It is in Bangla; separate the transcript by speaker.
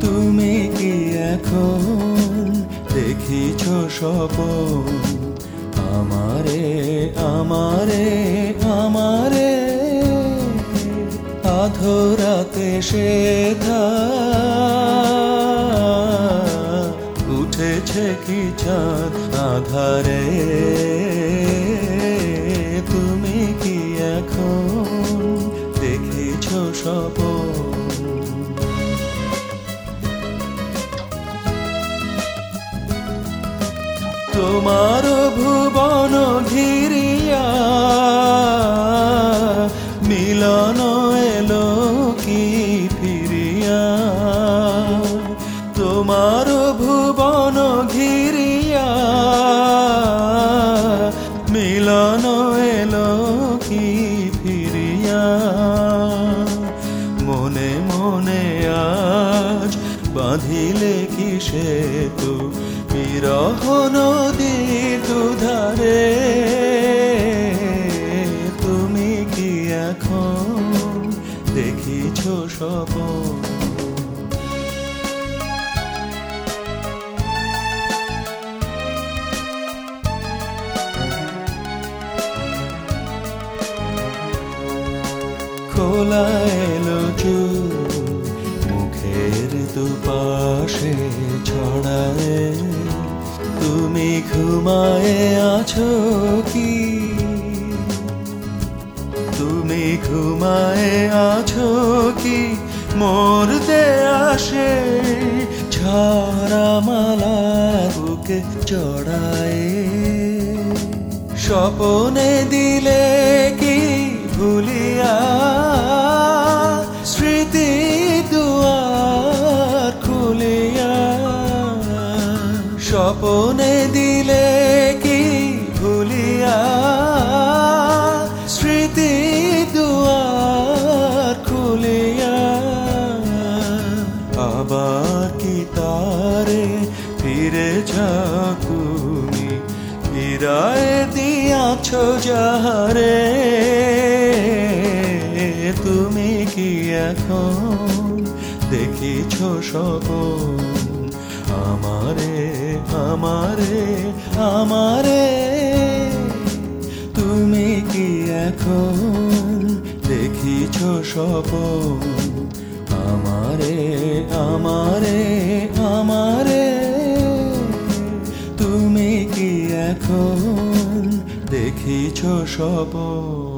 Speaker 1: তুমি কি এখন দেখিছ স্বপন? আমারে আমারে আমারে আধরাতে সে উঠেছে কি চাঁদ আধারে? তুমি কি এখন দেখিছ স্বপন? তোমার ভুবন ঘিরিয়া মিলন এলো কি ফিরিয়া? তোমার ভুবন ঘিরিয়া মিলন এলো কি ফিরিয়া? মনে মনে আজ বাঁধিলে কি সেতু? বিরহ নদীর দুধারে তুমি কি এখন দেখিছ স্বপন? খোলা এলো মুখের দুপাশে ছড়ায় তুমি ঘুমায়ে আছো কি? তুমি ঘুমায়ে আছো কি? মরতে আসে ছড়া মালা বুকে চড়ায়। স্বপনে দিলে কি ভুলিয়া স্বপনে দিলে কি ভুলিয়া? স্মৃতি দুয়ার খুলিয়া। আবার কি তারে ফিরে ঝাঁকুনি? ফিরায় দিয়াছ যাহারে, তুমি কি এখন দেখিছ স্বপন? আমারে আমারে আমারে। তুমি কি এখন দেখিছ স্বপন? আমারে আমারে আমারে। তুমি কি এখন দেখিছ স্বপন?